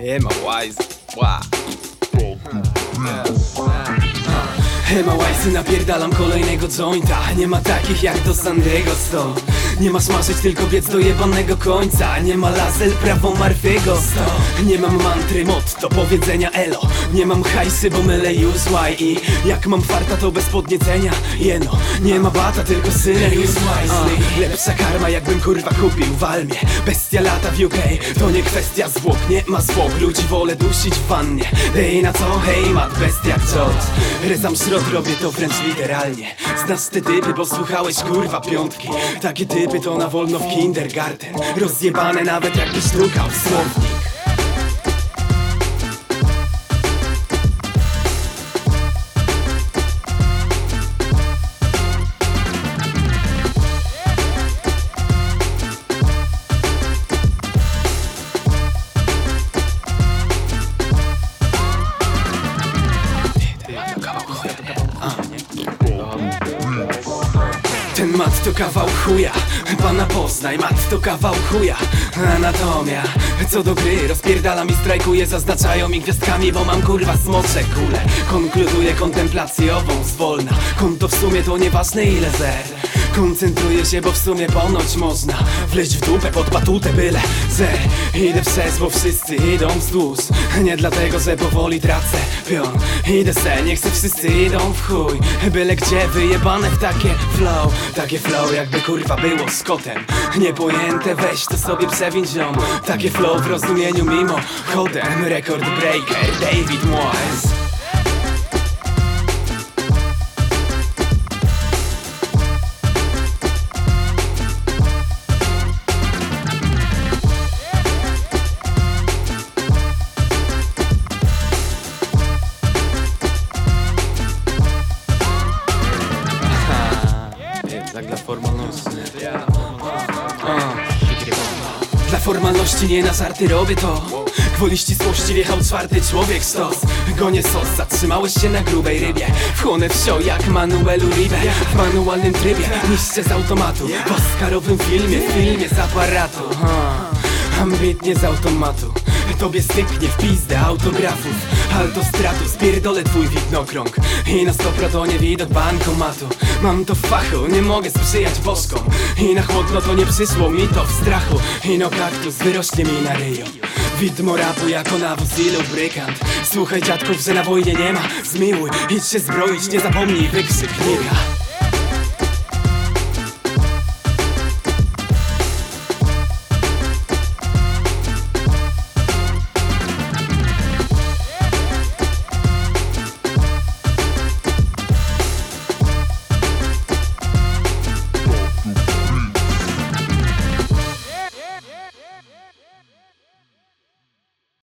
Ema Wise. Wow. Ema Wise napierdalam kolejnego jointa Nie ma takich jak do Sandego sto Nie ma smażyć tylko biec do jebanego końca. Nie ma lazel prawo martwego. Sto Nie mam mantry motto powiedzenia elo. Nie mam hajsy bo mylę use why I jak mam farta to bez podniecenia. Jeno, nie ma bata tylko synem use wisely Lepsza karma jakbym kurwa kupił w Almie. Bestia lata w UK To nie kwestia zwłok, nie ma zwłok. Ludzi wolę dusić w wannie. Dej na co, hej mat bestia chcąc Rezam środ, robię to wręcz literalnie Znasz te typy, bo słuchałeś kurwa piątki. Takie typy to na wolno w kindergarten. Rozjebane nawet jakbyś sztukał słownik mat to kawał chuja, pana poznaj, mat to kawał chuja. Anatomia, co do gry, rozpierdalam i strajkuję Zaznaczają mi gwiazdkami, bo mam kurwa smocze kule. Konkluduję kontemplacjową zwolna. Konto w sumie to nieważne ile zer Koncentruję się, bo w sumie ponoć można Wleźć w dupę pod batutę byle zer Idę przez, bo wszyscy idą wzdłuż. Nie dlatego, że powoli tracę pion. Idę se, nie chcę wszyscy idą w chuj. Byle gdzie wyjebane w takie flow. Takie flow jakby kurwa było z kotem. Niepojęte weź to sobie przewiń Takie flow w rozumieniu mimo chodem Record breaker David Moyes Dla formalności. Nie na żarty robię to. Gwoli ścisłości wjechał czwarty człowiek stos. Gonię sos, zatrzymałeś się na grubej rybie. Wchłonę wsio jak Manuel Uribe. W manualnym trybie, niszczę z automatu. W oscarowym filmie, filmie z aparatu. Ambitnie z automatu Tobie styknie w pizdę autografów Altostratu, spierdolę twój widnokrąg. I na 100% to nie widok bankomatu. Mam to w fachu, nie mogę sprzyjać boskom. I na chłodno to nie przyszło mi to w strachu. I no kaktus wyrośnie mi na ryju. Widmo rapu jako nawóz i lubrykant Słuchaj dziadków, że na wojnie nie ma. Zmiłuj, idź się zbroić, nie zapomnij wykrzyknika